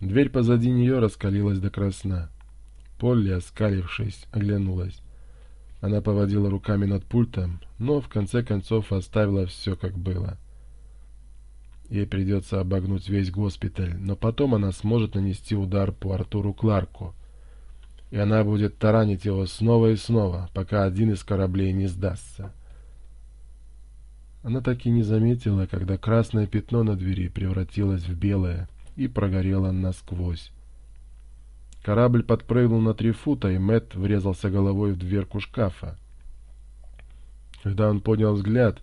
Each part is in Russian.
Дверь позади нее раскалилась до красна. Полли, оскалившись, оглянулась. Она поводила руками над пультом, но в конце концов оставила все как было. Ей придется обогнуть весь госпиталь, но потом она сможет нанести удар по Артуру Кларку. И она будет таранить его снова и снова, пока один из кораблей не сдастся. Она так и не заметила, когда красное пятно на двери превратилось в белое — и прогорела насквозь. Корабль подпрыгнул на три фута, и Мэт врезался головой в дверку шкафа. Когда он поднял взгляд,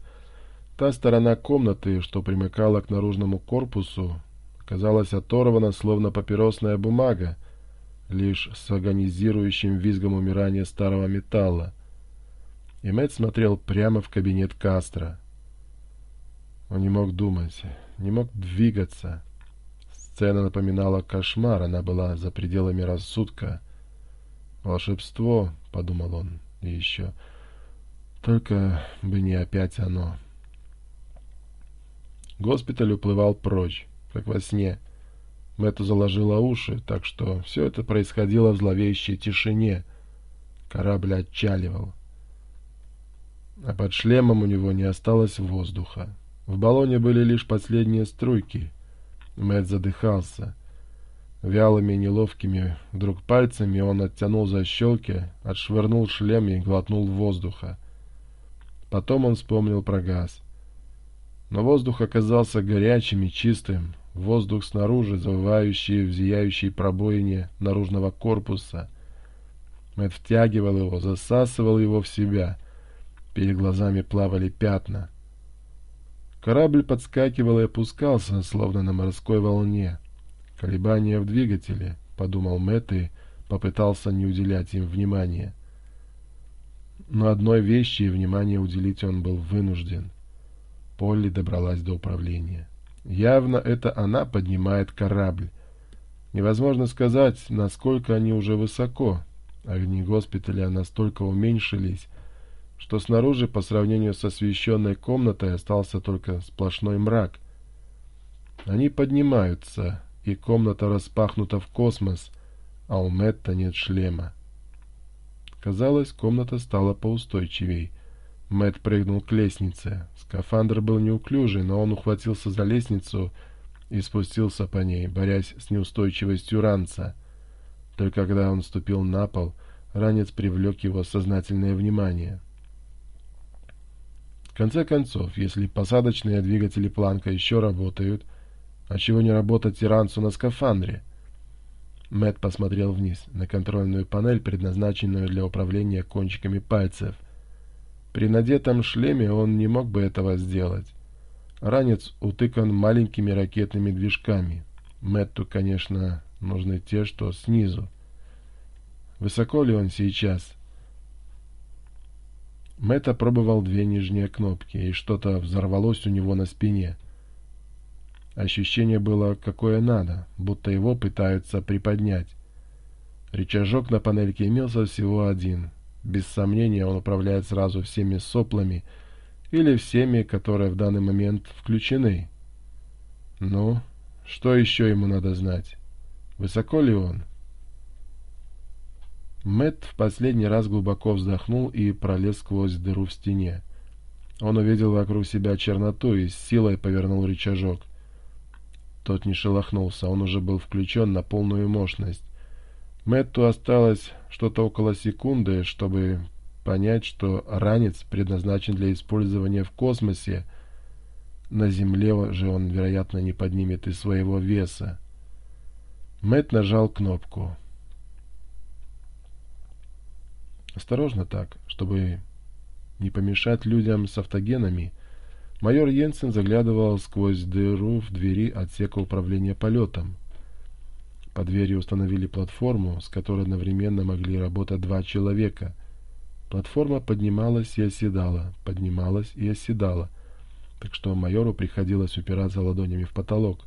та сторона комнаты, что примыкала к наружному корпусу, казалась оторвана, словно папиросная бумага, лишь с агонизирующим визгом умирания старого металла. И Мэтт смотрел прямо в кабинет Кастро. Он не мог думать, не мог двигаться — Сцена напоминала кошмар, она была за пределами рассудка. «Волшебство», — подумал он, — «и еще. Только бы не опять оно». Госпиталь уплывал прочь, как во сне. Мэтту заложило уши, так что все это происходило в зловещей тишине. Корабль отчаливал. А под шлемом у него не осталось воздуха. В баллоне были лишь последние струйки — Мэтт задыхался. Вялыми и неловкими вдруг пальцами он оттянул защелки, отшвырнул шлем и глотнул воздуха. Потом он вспомнил про газ. Но воздух оказался горячим и чистым. Воздух снаружи, завывающий в зияющей пробоине наружного корпуса. Мэтт втягивал его, засасывал его в себя. Перед глазами плавали пятна — Корабль подскакивал и опускался, словно на морской волне. «Колебания в двигателе», — подумал Мэтт и попытался не уделять им внимания. Но одной вещи и внимание уделить он был вынужден. Полли добралась до управления. Явно это она поднимает корабль. Невозможно сказать, насколько они уже высоко. Огни госпиталя настолько уменьшились, что снаружи по сравнению с освещенной комнатой остался только сплошной мрак. Они поднимаются, и комната распахнута в космос, а у Мэтта нет шлема. Казалось, комната стала поустойчивей. Мэтт прыгнул к лестнице. Скафандр был неуклюжий, но он ухватился за лестницу и спустился по ней, борясь с неустойчивостью ранца. Только когда он ступил на пол, ранец привлек его сознательное внимание — конце концов, если посадочные двигатели Планка еще работают, а чего не работать тиранцу на скафандре? Мэтт посмотрел вниз, на контрольную панель, предназначенную для управления кончиками пальцев. При надетом шлеме он не мог бы этого сделать. Ранец утыкан маленькими ракетными движками. Мэтту, конечно, нужны те, что снизу. Высоко ли он сейчас? Мэтт опробовал две нижние кнопки, и что-то взорвалось у него на спине. Ощущение было какое надо, будто его пытаются приподнять. Рычажок на панельке имелся всего один. Без сомнения он управляет сразу всеми соплами или всеми, которые в данный момент включены. Ну, что еще ему надо знать? Высоко ли он? — Мэт в последний раз глубоко вздохнул и пролез сквозь дыру в стене. Он увидел вокруг себя черноту и с силой повернул рычажок. Тот не шелохнулся, он уже был включен на полную мощность. Мэтту осталось что-то около секунды, чтобы понять, что ранец предназначен для использования в космосе. На Земле же он, вероятно, не поднимет из своего веса. Мэтт нажал кнопку. Осторожно так, чтобы не помешать людям с автогенами, майор Йенсен заглядывал сквозь дыру в двери отсека управления полетом. По двери установили платформу, с которой одновременно могли работать два человека. Платформа поднималась и оседала, поднималась и оседала, так что майору приходилось упираться ладонями в потолок.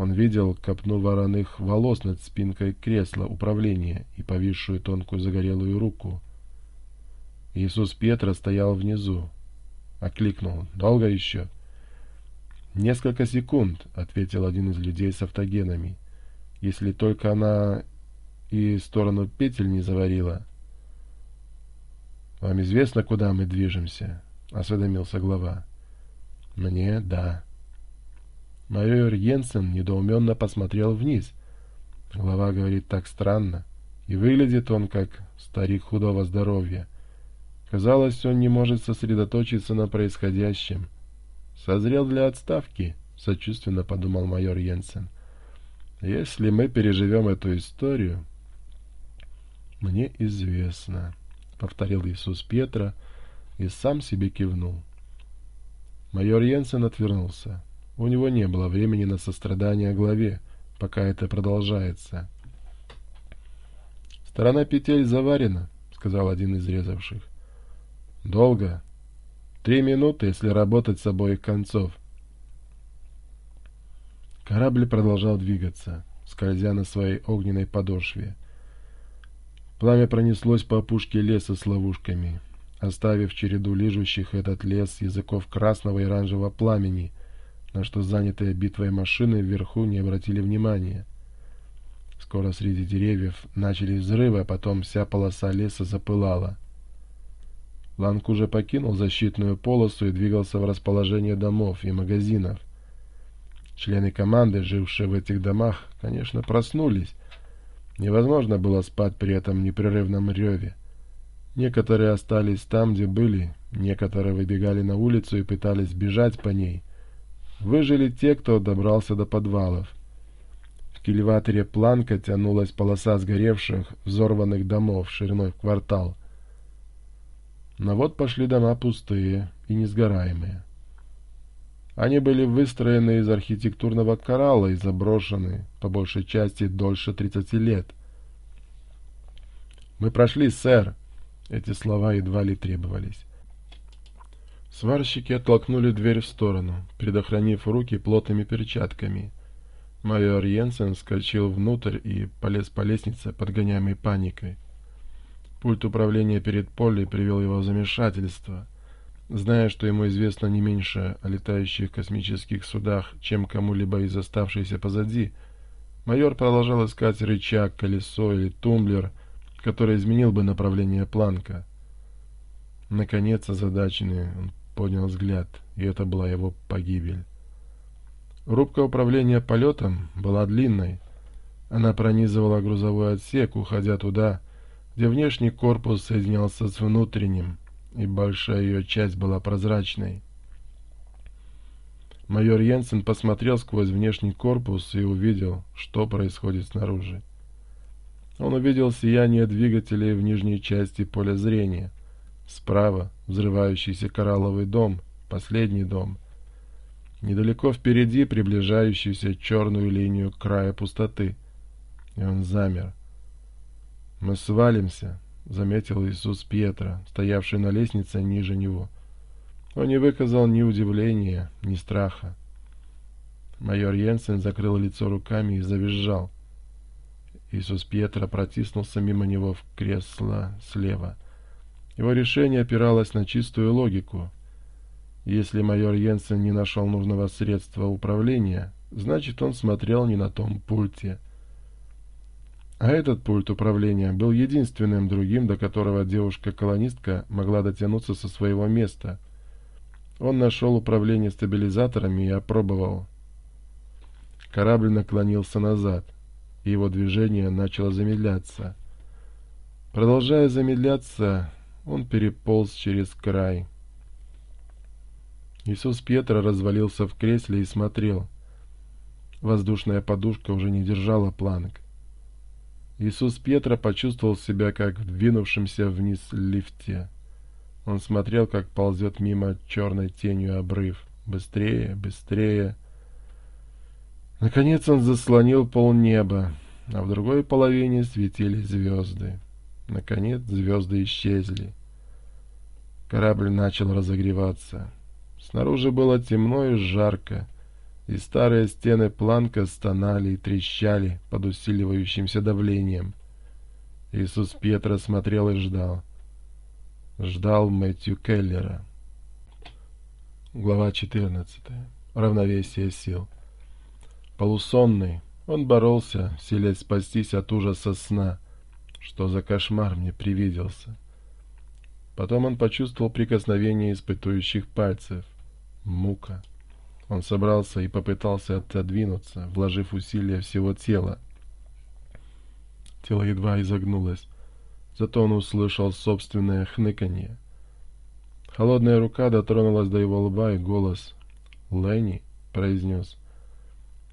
Он видел копну вороных волос над спинкой кресла управления и повисшую тонкую загорелую руку. Иисус Петра стоял внизу. Окликнул. «Долго еще?» «Несколько секунд», — ответил один из людей с автогенами. «Если только она и сторону петель не заварила». «Вам известно, куда мы движемся?» — осведомился глава. «Мне — да». Майор Йенсен недоуменно посмотрел вниз. Глава говорит так странно. И выглядит он как старик худого здоровья. Казалось, он не может сосредоточиться на происходящем. «Созрел для отставки», — сочувственно подумал майор Йенсен. «Если мы переживем эту историю...» «Мне известно», — повторил Иисус Петра и сам себе кивнул. Майор Йенсен отвернулся. У него не было времени на сострадание о главе, пока это продолжается. «Сторона петель заварена», — сказал один из резавших. «Долго. Три минуты, если работать с обоих концов». Корабль продолжал двигаться, скользя на своей огненной подошве. Пламя пронеслось по опушке леса с ловушками, оставив череду лижущих этот лес языков красного и оранжевого пламени — на что занятые битвой машины вверху не обратили внимания. Скоро среди деревьев начали взрывы, а потом вся полоса леса запылала. Ланг уже покинул защитную полосу и двигался в расположение домов и магазинов. Члены команды, жившие в этих домах, конечно, проснулись. Невозможно было спать при этом непрерывном реве. Некоторые остались там, где были, некоторые выбегали на улицу и пытались бежать по ней — выжили те, кто добрался до подвалов. В кильватере планка тянулась полоса сгоревших, взорванных домов шириной в квартал. Но вот пошли дома пустые и несгораемые. Они были выстроены из архитектурного коралла и заброшены, по большей части, дольше 30 лет. «Мы прошли, сэр!» Эти слова едва ли требовались. Сварщики оттолкнули дверь в сторону, предохранив руки плотными перчатками. Майор Йенсен скольчил внутрь и полез по лестнице, подгоняемой паникой. Пульт управления перед Полли привел его в замешательство. Зная, что ему известно не меньше о летающих космических судах, чем кому-либо из оставшейся позади, майор продолжал искать рычаг, колесо или тумблер, который изменил бы направление планка. Наконец, озадаченный, он поднял взгляд, и это была его погибель. Рубка управления полетом была длинной. Она пронизывала грузовой отсек, уходя туда, где внешний корпус соединялся с внутренним, и большая ее часть была прозрачной. Майор Йенсен посмотрел сквозь внешний корпус и увидел, что происходит снаружи. Он увидел сияние двигателей в нижней части поля зрения — Справа взрывающийся коралловый дом, последний дом. Недалеко впереди приближающуюся черную линию края пустоты. И он замер. «Мы свалимся», — заметил Иисус Петра, стоявший на лестнице ниже него. Он не выказал ни удивления, ни страха. Майор Йенсен закрыл лицо руками и завизжал. Иисус Петра протиснулся мимо него в кресло слева — его решение опиралось на чистую логику. Если майор Йенсен не нашел нужного средства управления, значит, он смотрел не на том пульте. А этот пульт управления был единственным другим, до которого девушка-колонистка могла дотянуться со своего места. Он нашел управление стабилизаторами и опробовал. Корабль наклонился назад, и его движение начало замедляться. Продолжая замедляться, он переполз через край. Иисус Петра развалился в кресле и смотрел. Воздушная подушка уже не держала планок. Иисус Петра почувствовал себя как в двинувшемся вниз лифте. Он смотрел, как ползет мимо черной тенью обрыв. Быстрее, быстрее. Наконец он заслонил полнеба, а в другой половине светились звезды. Наконец звезды исчезли. Корабль начал разогреваться. Снаружи было темно и жарко, и старые стены планка стонали и трещали под усиливающимся давлением. Иисус Петра смотрел и ждал. Ждал Мэтью Келлера. Глава 14. Равновесие сил. Полусонный, он боролся, селясь спастись от ужаса сна — что за кошмар мне привиделся. Потом он почувствовал прикосновение испытующих пальцев. Мука. Он собрался и попытался отодвинуться, вложив усилия всего тела. Тело едва изогнулось, зато он услышал собственное хныканье. Холодная рука дотронулась до его лба, и голос «Ленни» произнес